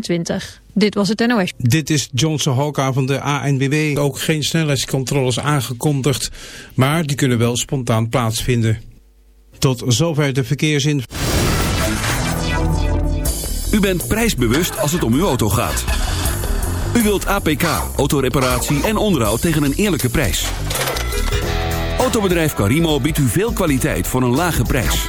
20. Dit was het NOS. Dit is Johnson Hoka van de ANWB. Ook geen snelheidscontroles aangekondigd, maar die kunnen wel spontaan plaatsvinden. Tot zover de verkeersin. U bent prijsbewust als het om uw auto gaat. U wilt APK, autoreparatie en onderhoud tegen een eerlijke prijs. Autobedrijf Carimo biedt u veel kwaliteit voor een lage prijs.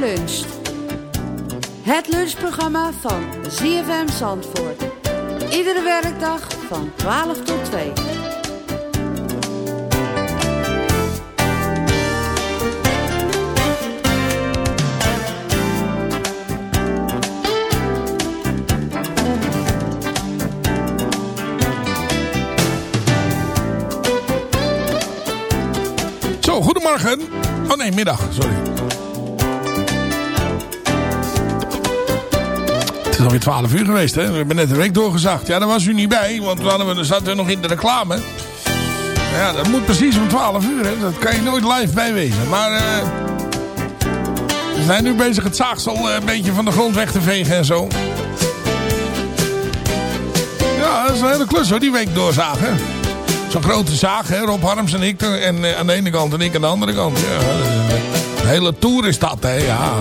Lunch. Het lunchprogramma van ZFM Zandvoort. Iedere werkdag van 12 tot 2. Zo, goedemorgen. Oh nee, middag, sorry. Is alweer 12 uur geweest, hè? We hebben net een week doorgezacht. Ja, daar was u niet bij, want we we zaten nog in de reclame. Ja, dat moet precies om 12 uur, hè? Dat kan je nooit live bijwezen. Maar eh, we zijn nu bezig het zaagsel eh, een beetje van de grond weg te vegen en zo. Ja, dat is een hele klus hoor, die week doorzagen. Zo'n grote zaag, hè? Rob Harms en ik. En eh, aan de ene kant en ik aan de andere kant. Ja, een hele tour is dat, hè? Ja.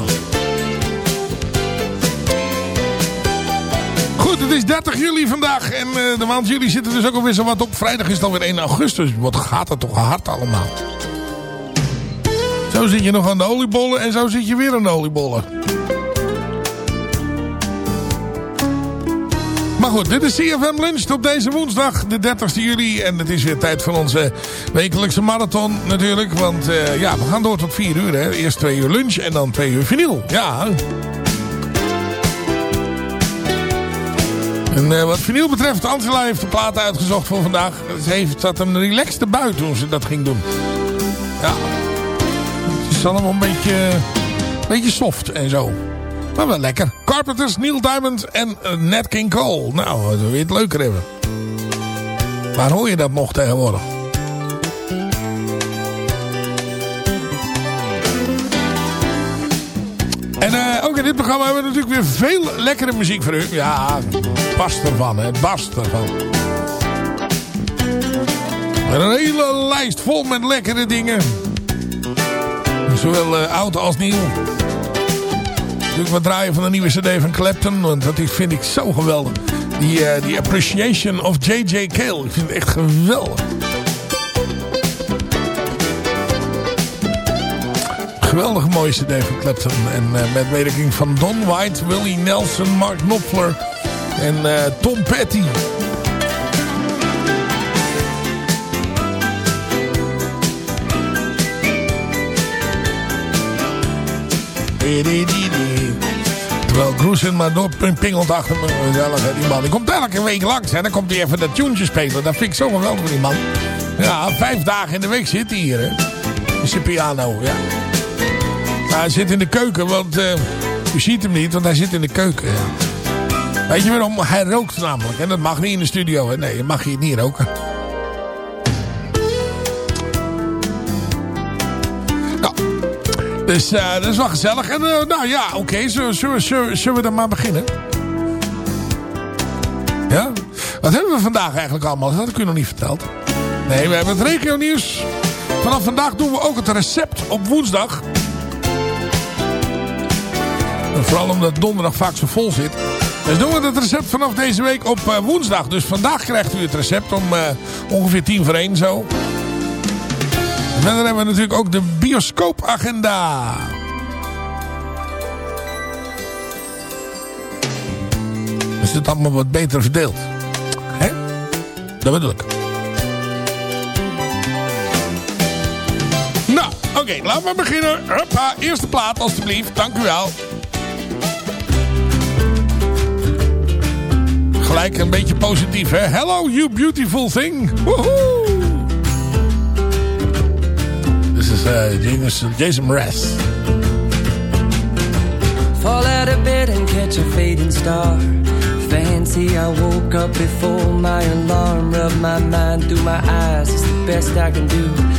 Goed, het is 30 juli vandaag. En eh, de maand juli zit er dus ook alweer zo wat op. Vrijdag is het alweer 1 augustus. Wat gaat het toch hard allemaal. Zo zit je nog aan de oliebollen. En zo zit je weer aan de oliebollen. Maar goed, dit is CFM Lunch op deze woensdag, de 30 juli. En het is weer tijd voor onze wekelijkse marathon natuurlijk. Want eh, ja, we gaan door tot 4 uur. Hè. Eerst 2 uur lunch en dan 2 uur vinyl. Ja. En eh, wat vinyl betreft, Angela heeft de plaat uitgezocht voor vandaag. Ze heeft, zat een relaxte bui toen ze dat ging doen. Ja. Het is allemaal een beetje, een beetje soft en zo. Maar wel lekker. Carpenters, Neil Diamond en uh, Nat King Cole. Nou, dat je het leuker hebben. Waar hoor je dat nog tegenwoordig? En uh, ook in dit programma hebben we natuurlijk weer veel lekkere muziek voor u. Ja, barst ervan, hè. Het barst ervan. Een hele lijst vol met lekkere dingen. Zowel uh, oud als nieuw. Natuurlijk wat draaien van de nieuwe cd van Clapton. Want dat is, vind ik zo geweldig. Die, uh, die Appreciation of J.J. Cale. Ik vind het echt geweldig. Geweldige mooie cd van Clapton. En eh, met medewerking van Don White, Willie Nelson, Mark Knopfler en eh, Tom Petty. Terwijl Groesen maar door pingelt achter me. Gezellig, hè, die man. Die komt elke week langs. En dan komt hij even dat tuentje spelen. Dat vind ik zo geweldig van die man. Ja, vijf dagen in de week zit hij hier. Hè. Is zijn piano, ja. Maar hij zit in de keuken, want eh, u ziet hem niet, want hij zit in de keuken. Weet je waarom? Hij rookt namelijk. En dat mag niet in de studio. Nee, je mag hier niet roken. Nou, dus eh, dat is wel gezellig. En eh, nou ja, oké, zullen, we dan maar beginnen? Ja? Wat hebben we vandaag eigenlijk allemaal? Dat had ik u nog niet verteld. Nee, we hebben het regio nieuws. Vanaf vandaag doen we ook het recept op woensdag. En vooral omdat donderdag vaak zo vol zit. Dus doen we het recept vanaf deze week op eh, woensdag. Dus vandaag krijgt u het recept om eh, ongeveer tien voor één zo. En verder hebben we natuurlijk ook de bioscoopagenda. Is het allemaal wat beter verdeeld? Hè? Dat bedoel ik. Nou, oké, laten we beginnen. Hoppa, eerste plaat alstublieft. Dank u wel. Gelijk een beetje positief, hè? Hello, you beautiful thing. Woehoe. This is uh, Jason Mraz. Fall out of bed and catch a fading star. Fancy, I woke up before my alarm. Rub my mind through my eyes, it's the best I can do.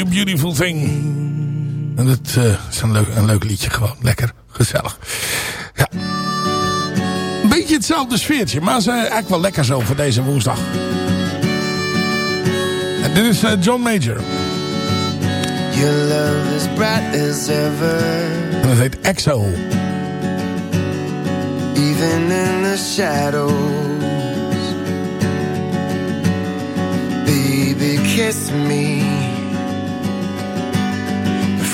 You Beautiful Thing. En dat eh, is een leuk, een leuk liedje gewoon. Lekker, gezellig. Ja. Een beetje hetzelfde sfeertje, maar ze eigenlijk wel lekker zo voor deze woensdag. En dit is eh, John Major. Your love is bright as ever. En dat heet EXO. Even in the shadows. Baby, kiss me.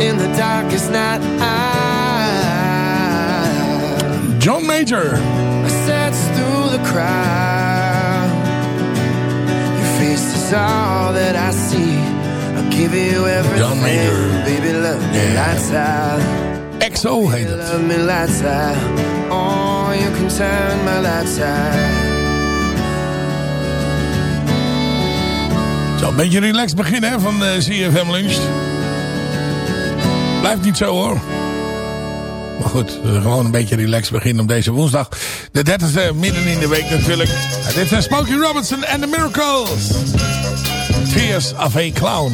In the darkest night, I, John Major. I search through the crowd. Your face is all that I see. I'll give you everything. John Major. Baby, love me lights out. EXO heet het. Love me lights out. Oh, you can turn my lights out. Zo, een beetje relaxed beginnen van de CFM Lunch. Blijft niet zo hoor. Maar goed, gewoon een beetje relaxed beginnen op deze woensdag. De 30e, midden in de week natuurlijk. En dit zijn Smokey Robinson and the Miracles. Tears of a Clown.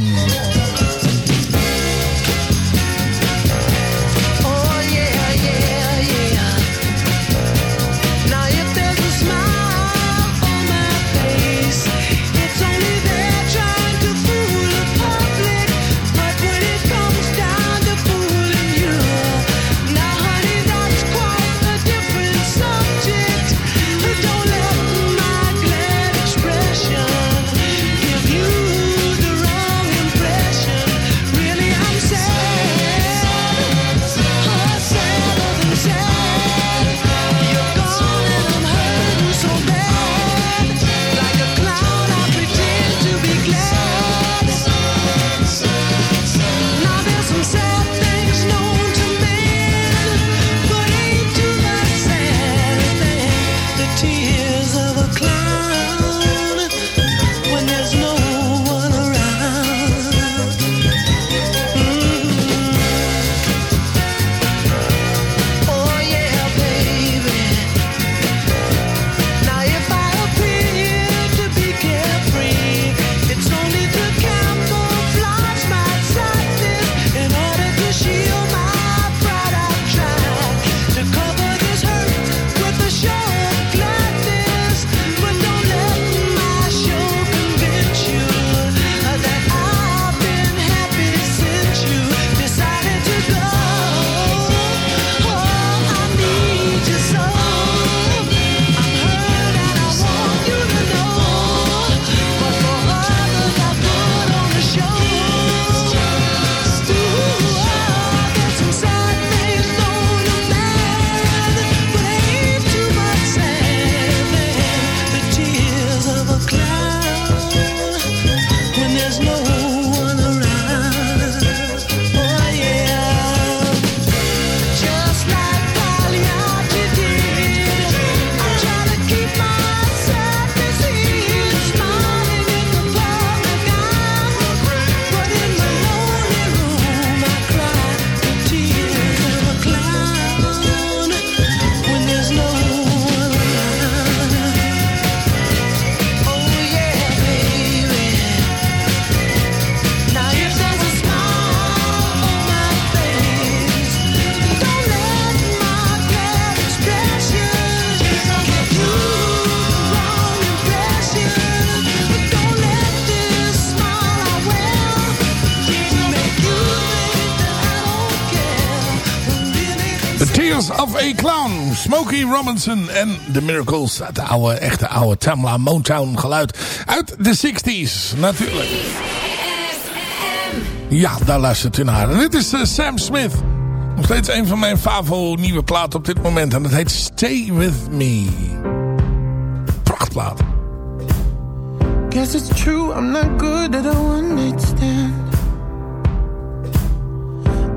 Of a Clown. Smokey Robinson en The Miracles. Het oude, echte oude Tamla Motown geluid. Uit de 60s, natuurlijk. Ja, daar luistert u naar. En dit is eh, Sam Smith. Nog steeds een van mijn favo nieuwe platen op dit moment. En dat heet Stay With Me. Prachtplaat. Guess it's true, I'm not good at a one night stand.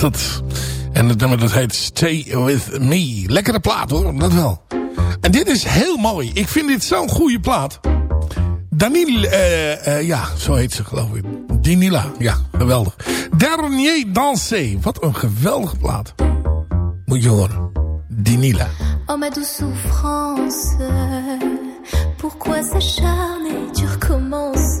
was dat. En het nummer dat heet Stay With Me. Lekkere plaat hoor, dat wel. En dit is heel mooi. Ik vind dit zo'n goede plaat. Danil, eh, eh, ja, zo heet ze geloof ik. Dinila, ja, geweldig. Dernier Dansé, wat een geweldige plaat. Moet je horen. Dinila. Oh ma souffrance, pourquoi s'acharner, tu recommences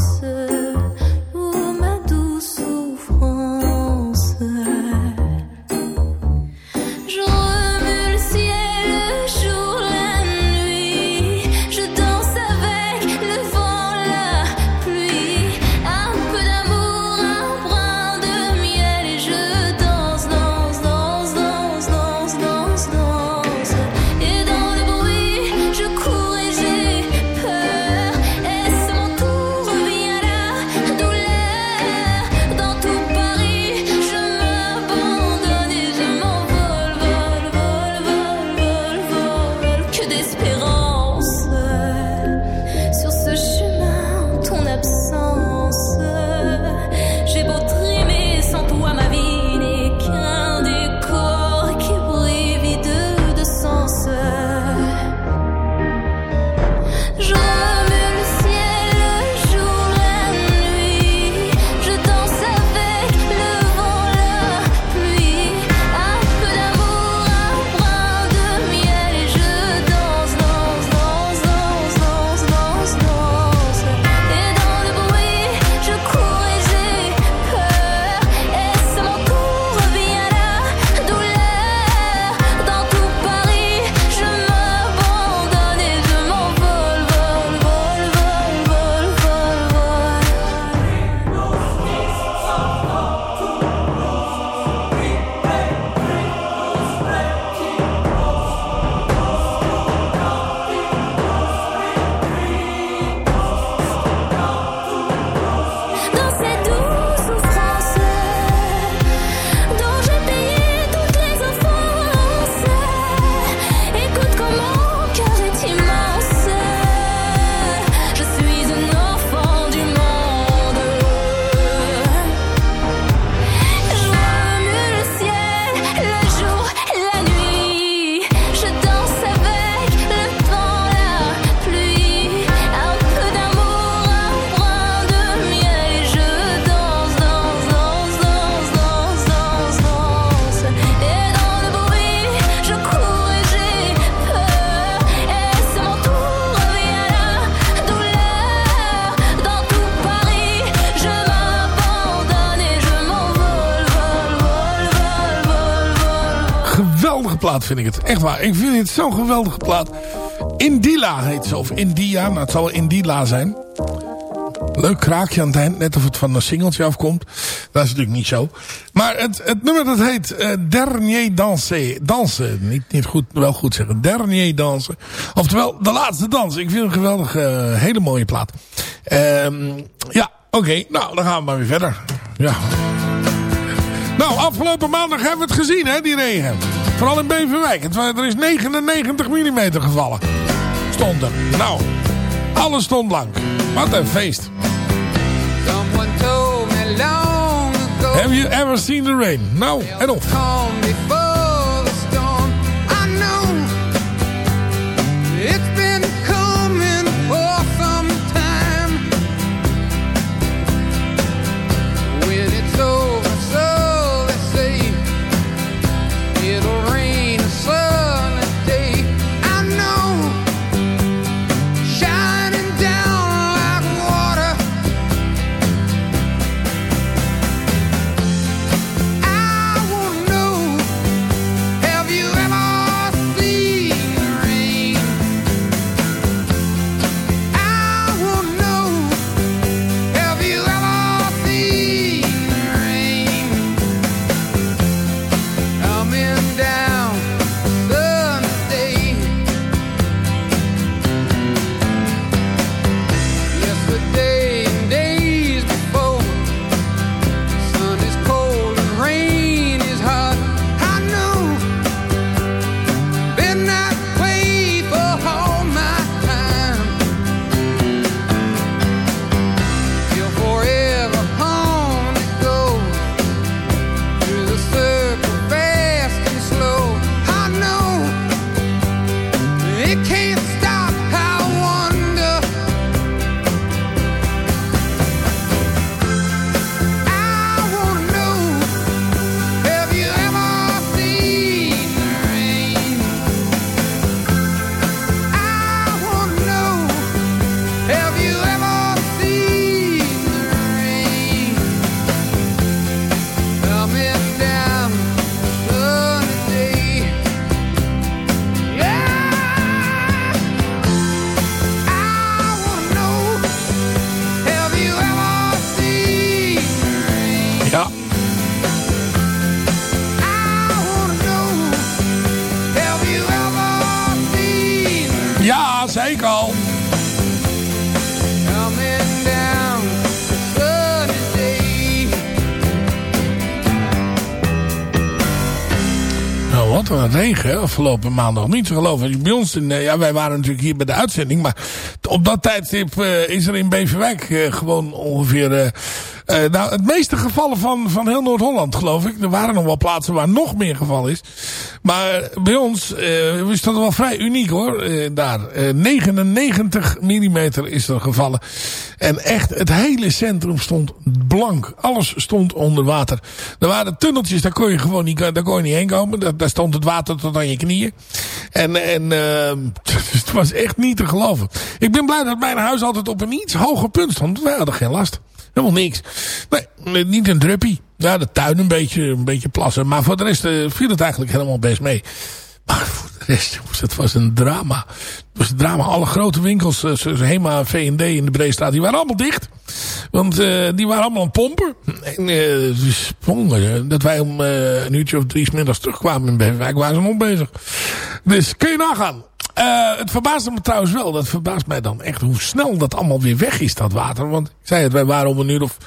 Vind ik het. Echt waar. Ik vind het zo'n geweldige plaat. Indila heet ze. Of India. Nou, het zal Indila zijn. Leuk kraakje aan het eind. Net of het van een singeltje afkomt. Dat is natuurlijk niet zo. Maar het, het nummer dat heet eh, Dernier Danse. Dansen. Niet, niet goed, wel goed zeggen. Dernier Dansen. Oftewel, de laatste dans. Ik vind het een geweldige, eh, hele mooie plaat. Ehm, ja, oké. Nou, dan gaan we maar weer verder. Ja. Nou, afgelopen maandag hebben we het gezien, hè, die regen. Vooral in Beverwijk. Het, er is 99 mm gevallen. Stond er. Nou, alles stond blank. Wat een feest. Have you ever seen the rain? Nou, en of. Regen hè, afgelopen maandag. Niet te geloven. Bij ons, in, eh, ja, wij waren natuurlijk hier bij de uitzending. Maar op dat tijdstip eh, is er in Beverwijk eh, gewoon ongeveer... nou, het meeste gevallen van, van heel Noord-Holland, geloof ik. Er waren nog wel plaatsen waar nog meer geval is. Maar bij ons eh, is dat wel vrij uniek hoor. eh, daar. Eh, 99 mm is er gevallen. En echt, het hele centrum stond blank. Alles stond onder water. Er waren tunneltjes, daar kon je gewoon niet, daar kon je niet heen komen. Daar, stond het water tot aan je knieën. En, en eh, het was echt niet te geloven. Ik ben blij dat mijn huis altijd op een iets hoger punt stond. Wij hadden geen last. Helemaal niks. Nee, niet een druppie. Ja, de tuin een beetje, een beetje plassen. Maar voor de rest eh, viel het eigenlijk helemaal best mee. Maar voor de rest, het was een drama. Het was een drama. Alle grote winkels, eh, zoals Hema, V&D in de Breestraat, die waren allemaal dicht. Want eh, die waren allemaal aan het pompen. En Dat wij om een uurtje of drie middags terugkwamen in Beverwijk, waren ze nog bezig. Dus kun je nagaan. Eh, het verbaasde me trouwens wel. Dat verbaast mij dan echt hoe snel dat allemaal weer weg is, dat water. Want ik zei het, wij waren om een uur of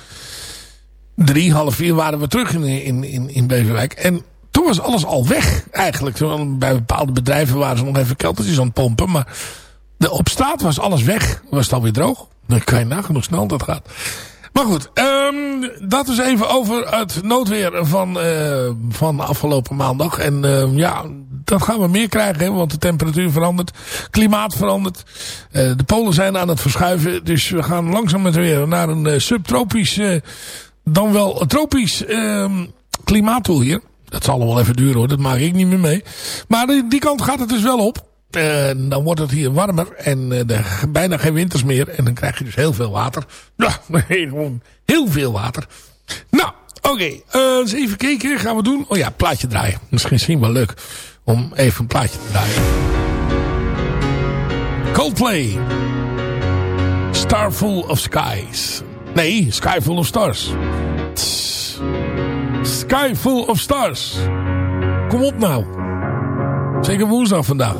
drie, half vier waren we terug in, in, in, in Beverwijk. En toen was alles al weg eigenlijk. Zo, Bij bepaalde bedrijven waren ze nog even keltertjes aan het pompen. Maar de, op straat was alles weg. Was het alweer droog. Dan kan je nagaan hoe snel dat gaat. Maar goed, ehm, dat is even over het noodweer van, eh, van afgelopen maandag. En ehm, ja, dat gaan we meer krijgen, hè, want de temperatuur verandert. Klimaat verandert. Eh, de polen zijn aan het verschuiven. Dus we gaan langzaam met weer naar een eh, subtropisch, dan wel tropisch ehm, klimaat toe hier. Dat zal nog wel even duren hoor, dat maak ik niet meer mee. Maar die, kant gaat het dus wel op. En dan wordt het hier warmer en eh, er, bijna geen winters meer. En dan krijg je dus heel veel water. Ja, gewoon heel veel water. Nou, oké. eh, eens even kijken, gaan we doen. Oh ja, plaatje draaien. Misschien misschien wel leuk om even een plaatje te draaien. Coldplay. Star Full of Skies. Nee, Sky Full of Stars. Tss. Sky Full of Stars. Kom op nou. Zeker woensdag vandaag.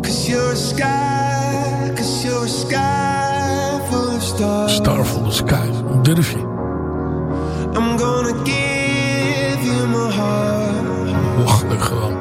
Cause you're a sky, cause you're a sky full of stars. Star Full of Skies. Hoe durf je? I'm gonna give you my heart. Lachelijk gewoon.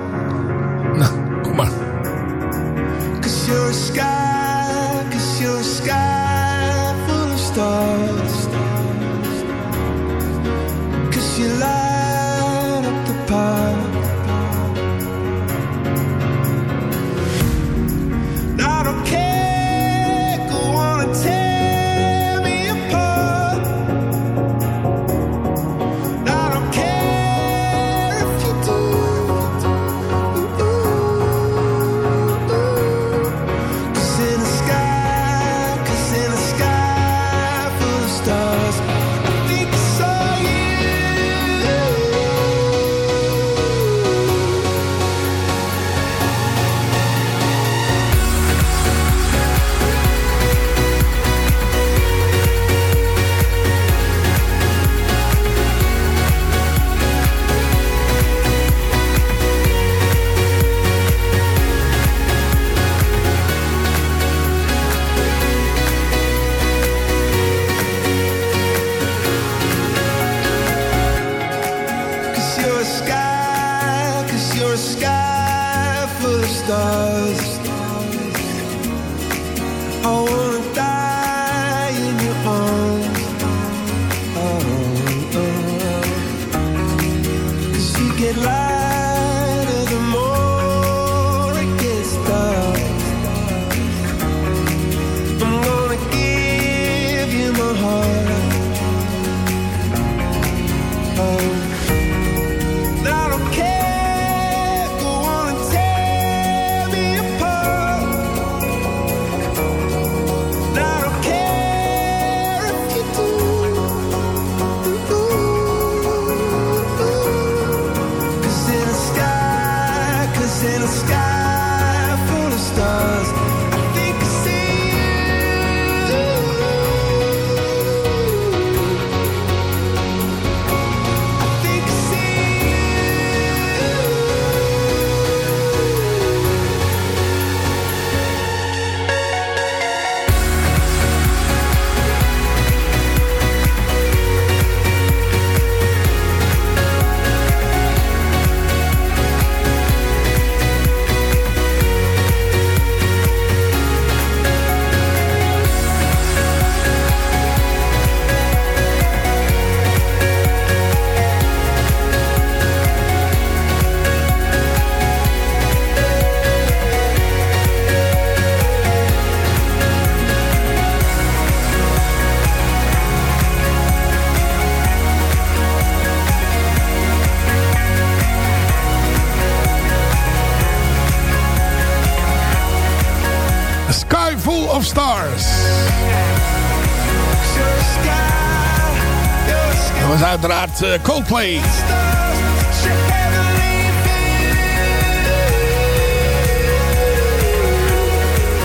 Eh, Coldplay.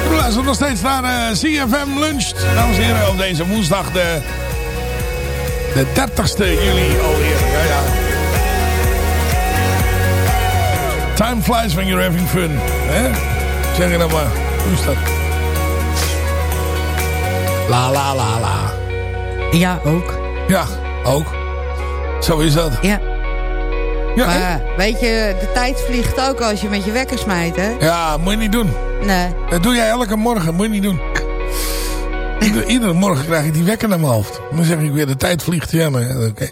We luisteren nog steeds naar eh, CFM Lunch. Dames en heren, op deze woensdag de, de 30ste juli alweer. Ja, ja. Time flies when you're having fun. Hè? Zeg je nou maar. Hoe is dat? La la la la. Ja, ook. Ja, ook. Zo is dat. Ja. Ja, Maar weet je, de tijd vliegt ook als je met je wekker smijt, hè? Ja, moet je niet doen. Nee. Dat doe jij elke morgen, moet je niet doen. Ieder- iedere morgen krijg ik die wekker naar mijn hoofd. Dan zeg ik weer, de tijd vliegt. Ja, maar ja, oké.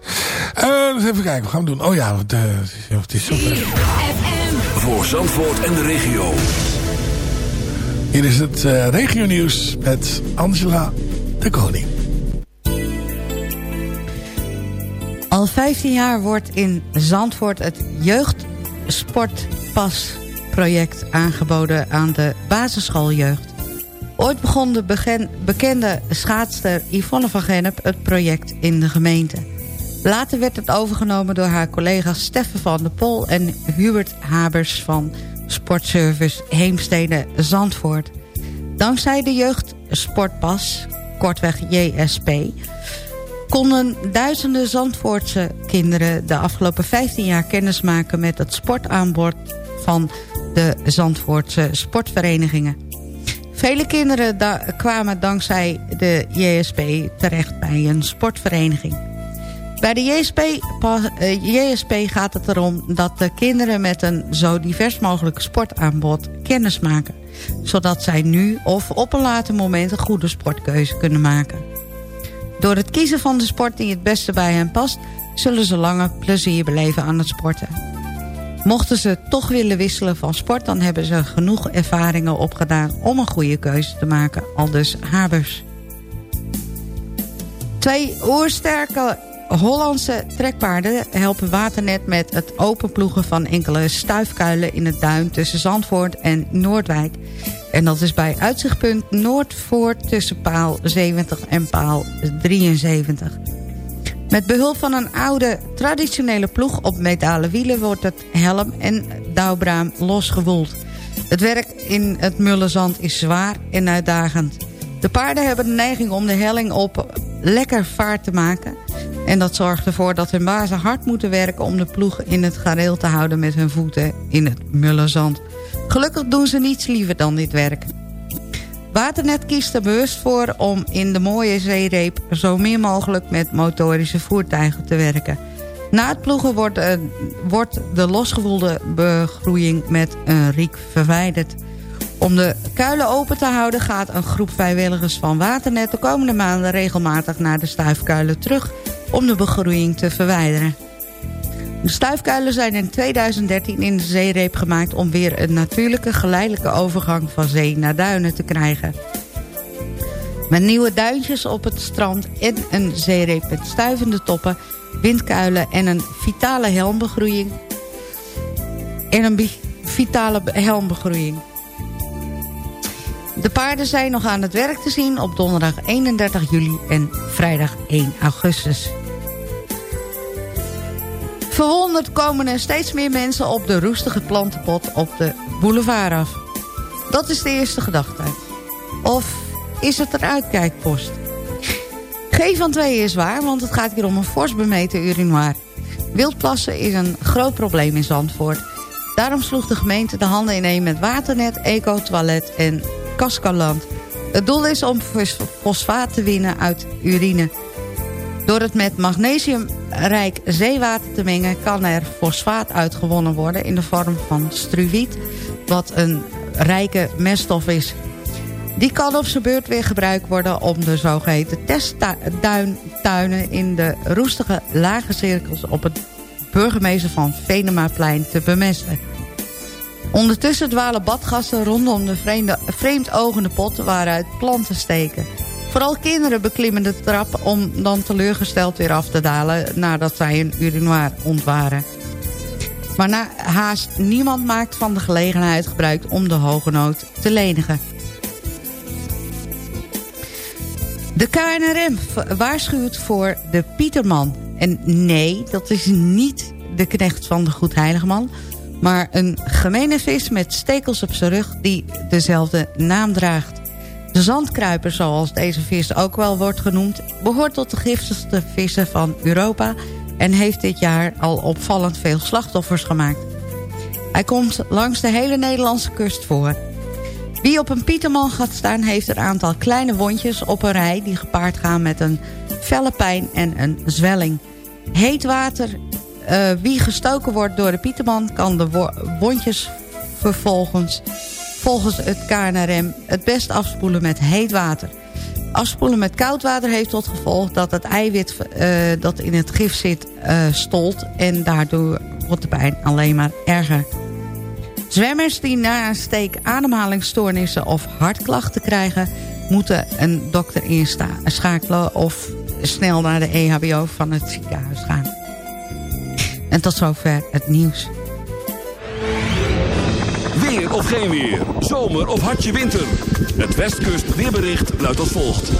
Eh, dus even kijken, wat gaan we doen? Oh ja, het, eh, het is, het is zo Voor Zandvoort en de regio. Hier is het eh regio nieuws met Angela de Koning. Al 15 jaar wordt in Zandvoort het jeugdsportpasproject aangeboden aan de basisschooljeugd. Ooit begon de bekende schaatster Yvonne van Gennep het project in de gemeente. Later werd het overgenomen door haar collega's Steffen van der Pol... en Hubert Habers van Sportservice Heemstede Zandvoort. Dankzij de jeugdsportpas, kortweg JSP... konden duizenden Zandvoortse kinderen de afgelopen 15 jaar kennismaken... met het sportaanbod van de Zandvoortse sportverenigingen. Vele kinderen da kwamen dankzij de JSP terecht bij een sportvereniging. Bij de JSP, eh, JSP gaat het erom dat de kinderen met een zo divers mogelijk sportaanbod kennis maken. Zodat zij nu of op een later moment een goede sportkeuze kunnen maken. Door het kiezen van de sport die het beste bij hen past... zullen ze langer plezier beleven aan het sporten. Mochten ze toch willen wisselen van sport... dan hebben ze genoeg ervaringen opgedaan om een goede keuze te maken. Al dus Habers. Twee oersterke Hollandse trekpaarden helpen Waternet met het openploegen van enkele stuifkuilen in het duin tussen Zandvoort en Noordwijk. En dat is bij uitzichtpunt Noordvoort tussen paal 70 en paal 73. Met behulp van een oude traditionele ploeg op metalen wielen wordt het helm en douwbraam losgewoeld. Het werk in het mullenzand is zwaar en uitdagend. De paarden hebben de neiging om de helling op lekker vaart te maken. En dat zorgt ervoor dat hun bazen hard moeten werken... om de ploeg in het gareel te houden met hun voeten in het mullenzand. Gelukkig doen ze niets liever dan dit werk. Waternet kiest er bewust voor om in de mooie zeereep... zo meer mogelijk met motorische voertuigen te werken. Na het ploegen wordt, eh, wordt de losgewoelde begroeiing met een riek verwijderd. Om de kuilen open te houden gaat een groep vrijwilligers van Waternet... de komende maanden regelmatig naar de stuifkuilen terug... om de begroeiing te verwijderen. De stuifkuilen zijn in 2013 in de zeereep gemaakt... om weer een natuurlijke geleidelijke overgang van zee naar duinen te krijgen. Met nieuwe duintjes op het strand en een zeereep met stuivende toppen... windkuilen en een vitale helmbegroeiing... en een vitale helmbegroeiing. De paarden zijn nog aan het werk te zien op donderdag 31 juli en vrijdag 1 augustus. Verwonderd komen er steeds meer mensen op de roestige plantenpot op de boulevard af. Dat is de eerste gedachte. Of is het een uitkijkpost? Geen van twee is waar, want het gaat hier om een fors bemeten urinoir. Wildplassen is een groot probleem in Zandvoort. Daarom sloeg de gemeente de handen ineen met Waternet, Eco Toilet en Cascaland. Het doel is om fos- fosfaat te winnen uit urine. Door het met magnesiumrijk zeewater te mengen... kan er fosfaat uitgewonnen worden in de vorm van struviet... wat een rijke meststof is. Die kan op zijn beurt weer gebruikt worden om de zogeheten testtuinen... in de roestige lage cirkels op het burgemeester van Venemaplein te bemesten. Ondertussen dwalen badgasten rondom de vreemde, vreemdogende pot waaruit planten steken. Vooral kinderen beklimmen de trap om dan teleurgesteld weer af te dalen... nadat zij een urinoir ontwaren. Maar na, haast niemand maakt van de gelegenheid gebruik om de hoge nood te lenigen. De KNRM waarschuwt voor de Pieterman. En nee, dat is niet de knecht van de Goedheiligman... maar een gemene vis met stekels op zijn rug die dezelfde naam draagt. De zandkruiper, zoals deze vis ook wel wordt genoemd... behoort tot de giftigste vissen van Europa... en heeft dit jaar al opvallend veel slachtoffers gemaakt. Hij komt langs de hele Nederlandse kust voor. Wie op een pieterman gaat staan heeft een aantal kleine wondjes op een rij... die gepaard gaan met een felle pijn en een zwelling. Heet water, eh, wie gestoken wordt door de pieterman... kan de wo- wondjes vervolgens volgens het KNRM het best afspoelen met heet water. Afspoelen met koud water heeft tot gevolg dat het eiwit eh, dat in het gif zit eh, stolt... en daardoor wordt de pijn alleen maar erger. Zwemmers die na een steek ademhalingsstoornissen of hartklachten krijgen... moeten een dokter inschakelen of snel naar de EHBO van het ziekenhuis gaan. En tot zover het nieuws geen weer. Zomer of hartje winter. Het Westkust weerbericht luidt als volgt.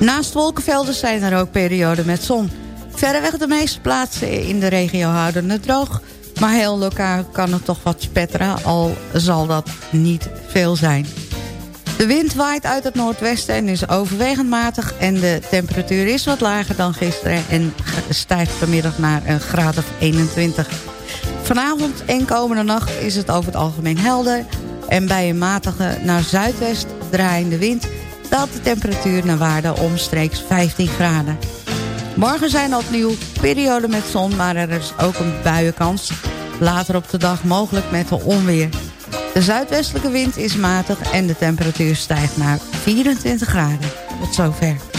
Naast wolkenvelden zijn er ook perioden met zon. Verreweg de meeste plaatsen in de regio houden het droog. Maar heel lokaal kan het toch wat spetteren, al zal dat niet veel zijn. De wind waait uit het noordwesten en is overwegend matig... en de temperatuur is wat lager dan gisteren en stijgt vanmiddag naar een graad of 21. Vanavond en komende nacht is het over het algemeen helder... en bij een matige naar zuidwest draaiende wind... daalt de temperatuur naar waarde omstreeks 15 graden. Morgen zijn opnieuw perioden met zon, maar er is ook een buienkans. Later op de dag mogelijk met een onweer. De zuidwestelijke wind is matig en de temperatuur stijgt naar 24 graden. Tot zover.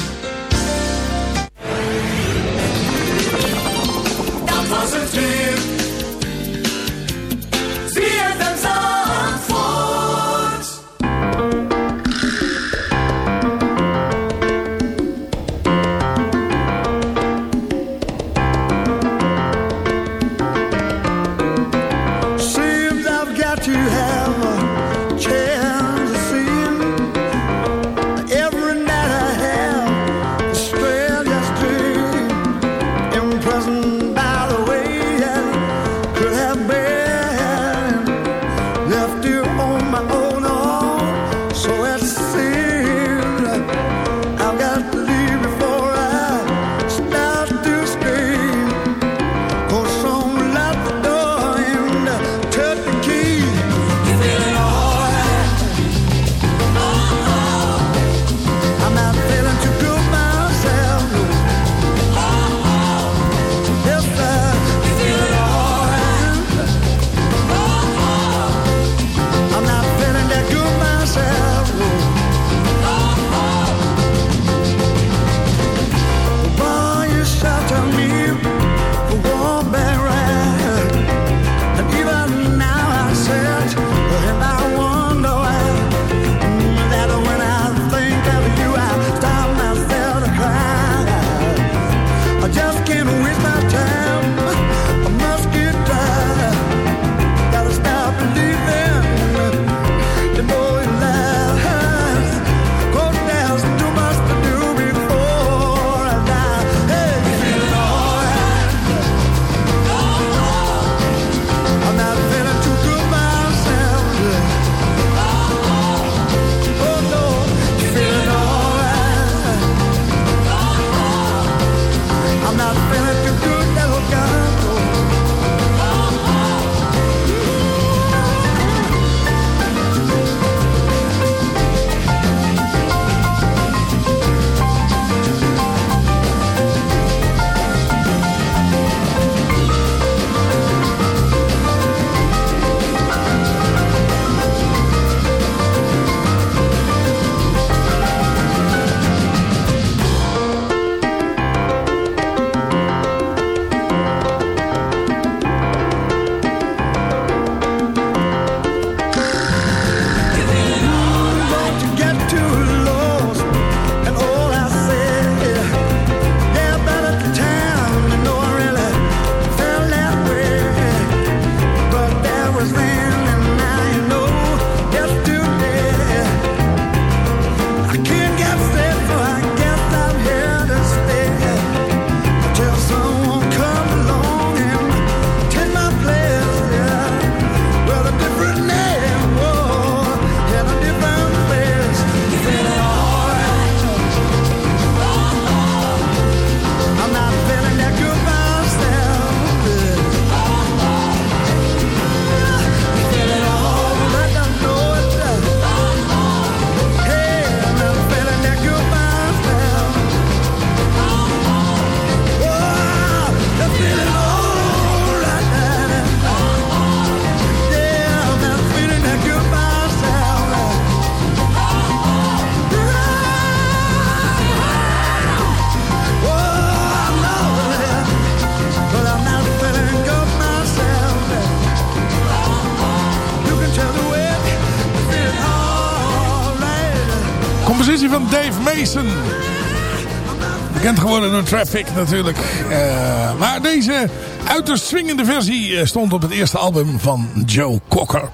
De Traffic natuurlijk. Eh, maar deze uiterst swingende versie eh, stond op het eerste album van Joe Cocker.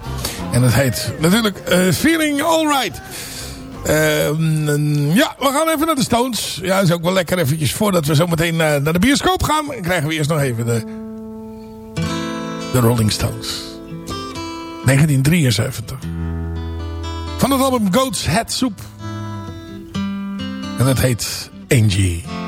En het heet natuurlijk eh, Feeling Alright. Ehm, ja, we gaan even naar de Stones. Ja, is ook wel lekker eventjes voordat we zo meteen naar de bioscoop gaan. Krijgen we eerst nog even de, de Rolling Stones. 1973. Van het album Goat's Head Soup. En dat heet Angie.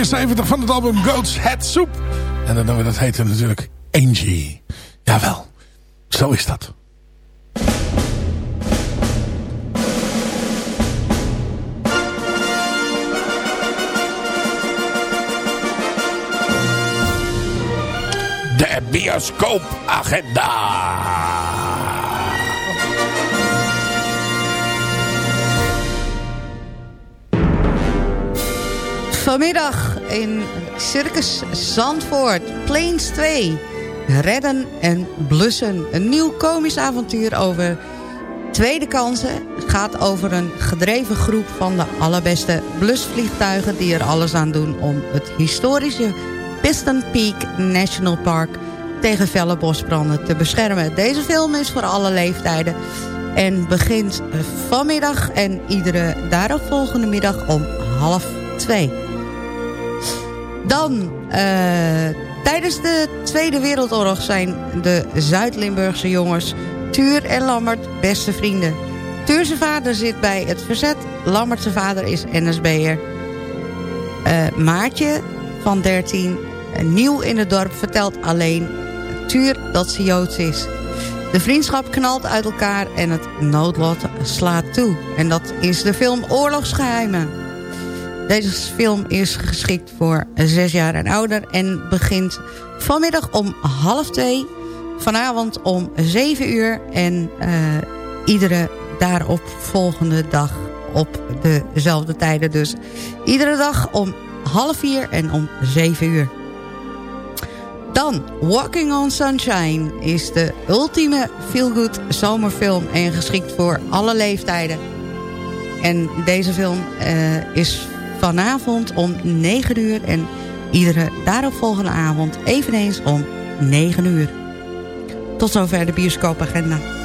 1973 van het album Goat's Head Soup. En nummer dat heette natuurlijk Angie. Jawel, zo is dat. De bioscoopagenda. Vanmiddag in Circus Zandvoort, Plains 2. Redden en blussen. Een nieuw komisch avontuur over tweede kansen. Het gaat over een gedreven groep van de allerbeste blusvliegtuigen... die er alles aan doen om het historische Piston Peak National Park... tegen felle bosbranden te beschermen. Deze film is voor alle leeftijden... en begint vanmiddag en iedere daaropvolgende middag om half twee. Dan, eh, tijdens de Tweede Wereldoorlog zijn de Zuid-Limburgse jongens... Tuur en Lammert beste vrienden. Tuur vader zit bij het verzet. Lammert zijn vader is NSB'er. Eh Maartje van 13, eh, nieuw in het dorp, vertelt alleen Tuur dat ze Joods is. De vriendschap knalt uit elkaar en het noodlot slaat toe. En dat is de film Oorlogsgeheimen. Deze film is geschikt voor zes jaar en ouder... en begint vanmiddag om half twee, vanavond om zeven uur... en eh, iedere daarop volgende dag op dezelfde tijden. Dus iedere dag om half vier en om zeven uur. Dan, Walking on Sunshine is de ultieme feel-good zomerfilm... en geschikt voor alle leeftijden. En deze film eh, is vanavond om 9 uur... en iedere daaropvolgende avond eveneens om 9 uur. Tot zover de bioscoopagenda.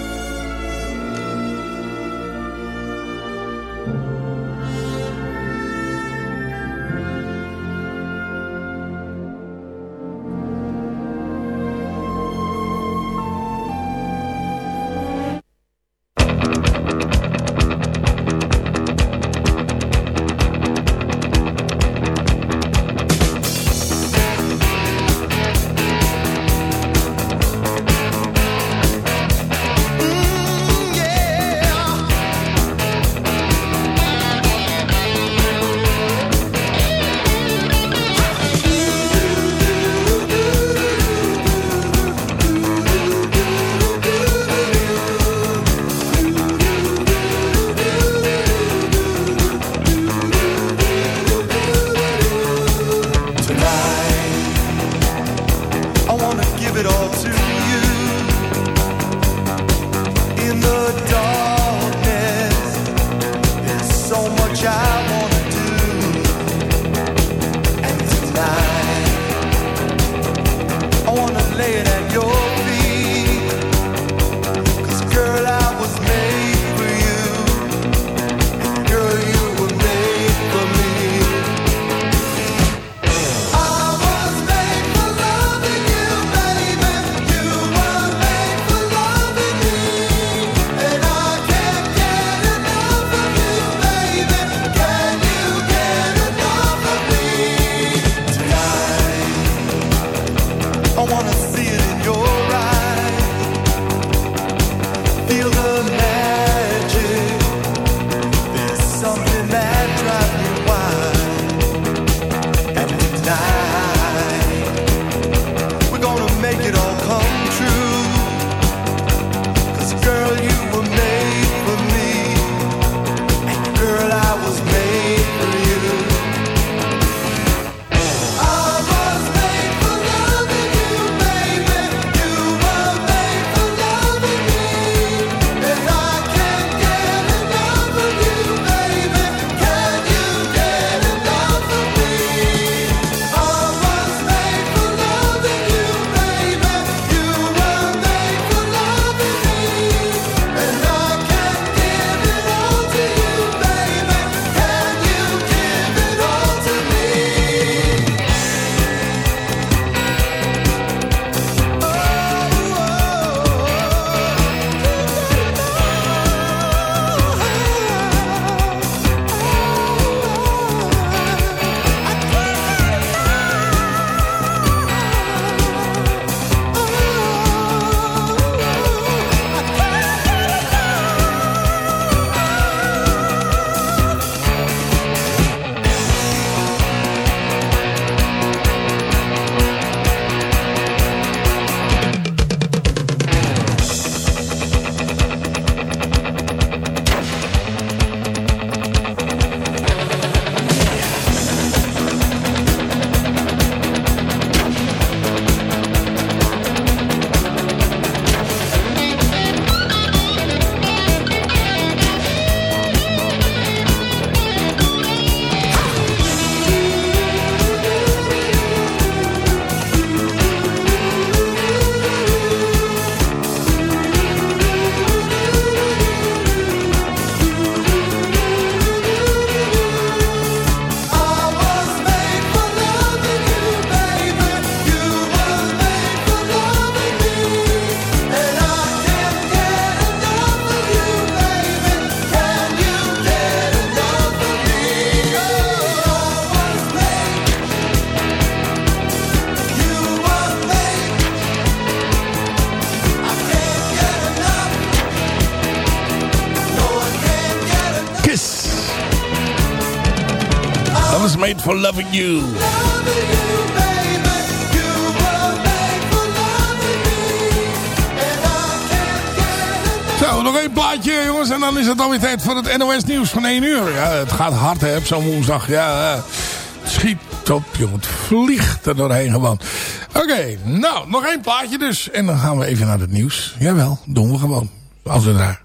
Loving you. Zo, nog één plaatje jongens en dan is het alweer tijd voor het NOS nieuws van 1 uur. Ja, het gaat hard hè, op zo'n woensdag. Ja, schiet op jongen, het vliegt er doorheen gewoon. Oké, nou, nog één plaatje dus. En dan gaan we even naar het nieuws. Jawel, doen we gewoon. Als we daar.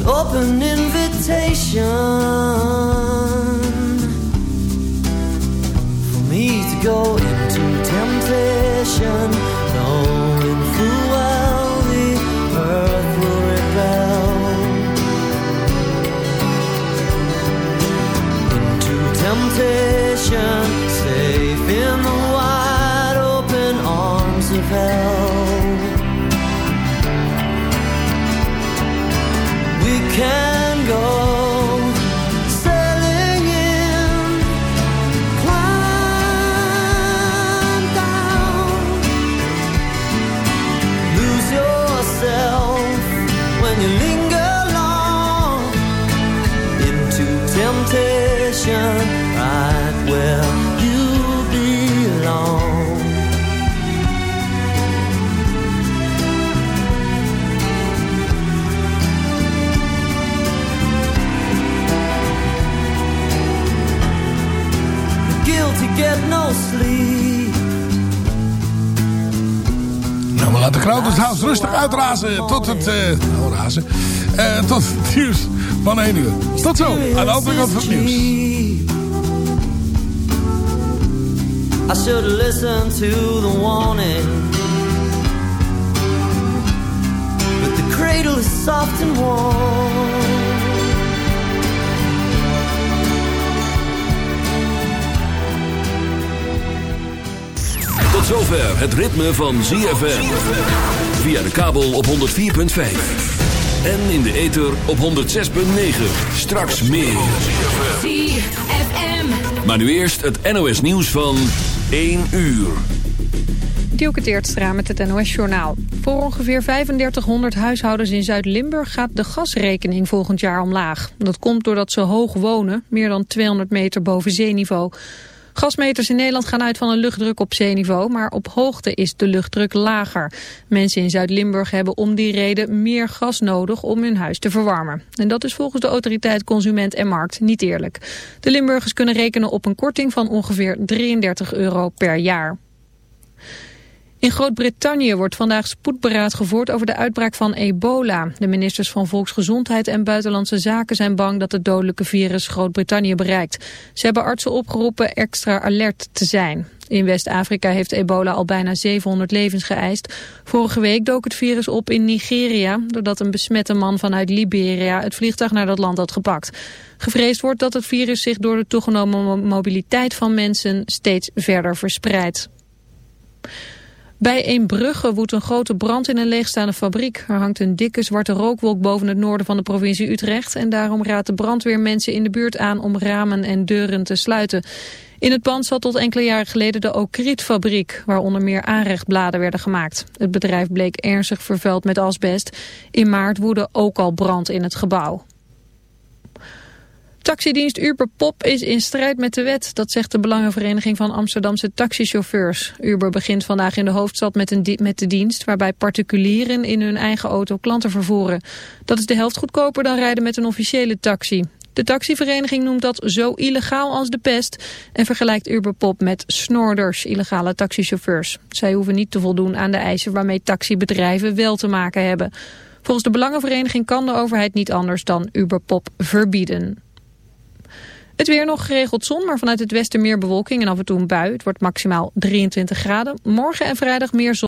an open invitation for me to go into temptation, Nou, laten Crowded House rustig uitrazen tot het... eh nou, razen. Eh, tot het nieuws van 1 uur. Tot zo, aan de andere kant van het nieuws. I should have listened to the warning. But the cradle is soft and warm. Zover het ritme van ZFM. Via de kabel op 104.5. En in de ether op 106.9. Straks meer. Maar nu eerst het NOS nieuws van 1 uur. Dielke Teertstra met het NOS-journaal. Voor ongeveer 3500 huishoudens in Zuid-Limburg gaat de gasrekening volgend jaar omlaag. Dat komt doordat ze hoog wonen, meer dan 200 meter boven zeeniveau. Gasmeters in Nederland gaan uit van een luchtdruk op zeeniveau, maar op hoogte is de luchtdruk lager. Mensen in Zuid-Limburg hebben om die reden meer gas nodig om hun huis te verwarmen. En dat is volgens de autoriteit Consument en Markt niet eerlijk. De Limburgers kunnen rekenen op een korting van ongeveer 33 euro per jaar. In Groot-Brittannië wordt vandaag spoedberaad gevoerd over de uitbraak van ebola. De ministers van Volksgezondheid en Buitenlandse Zaken zijn bang dat het dodelijke virus Groot-Brittannië bereikt. Ze hebben artsen opgeroepen extra alert te zijn. In West-Afrika heeft ebola al bijna 700 levens geëist. Vorige week dook het virus op in Nigeria... doordat een besmette man vanuit Liberia het vliegtuig naar dat land had gepakt. Gevreesd wordt dat het virus zich door de toegenomen mo- mobiliteit van mensen steeds verder verspreidt. Bij Eembrugge woedt een grote brand in een leegstaande fabriek. Er hangt een dikke zwarte rookwolk boven het noorden van de provincie Utrecht... en daarom raadt de brandweer mensen in de buurt aan om ramen en deuren te sluiten. In het pand zat tot enkele jaren geleden de Okrietfabriek... waar onder meer aanrechtbladen werden gemaakt. Het bedrijf bleek ernstig vervuild met asbest. In maart woedde ook al brand in het gebouw. Taxidienst Uber Pop is in strijd met de wet. Dat zegt de Belangenvereniging van Amsterdamse taxichauffeurs. Uber begint vandaag in de hoofdstad met, een met de dienst... waarbij particulieren in hun eigen auto klanten vervoeren. Dat is de helft goedkoper dan rijden met een officiële taxi. De taxivereniging noemt dat zo illegaal als de pest... en vergelijkt Uber Pop met snorders, illegale taxichauffeurs. Zij hoeven niet te voldoen aan de eisen waarmee taxibedrijven wel te maken hebben. Volgens de Belangenvereniging kan de overheid niet anders dan Uber Pop verbieden. Het weer nog geregeld zon, maar vanuit het westen meer bewolking en af en toe een bui. Het wordt maximaal 23 graden. Morgen en vrijdag meer zon.